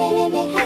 baby, baby.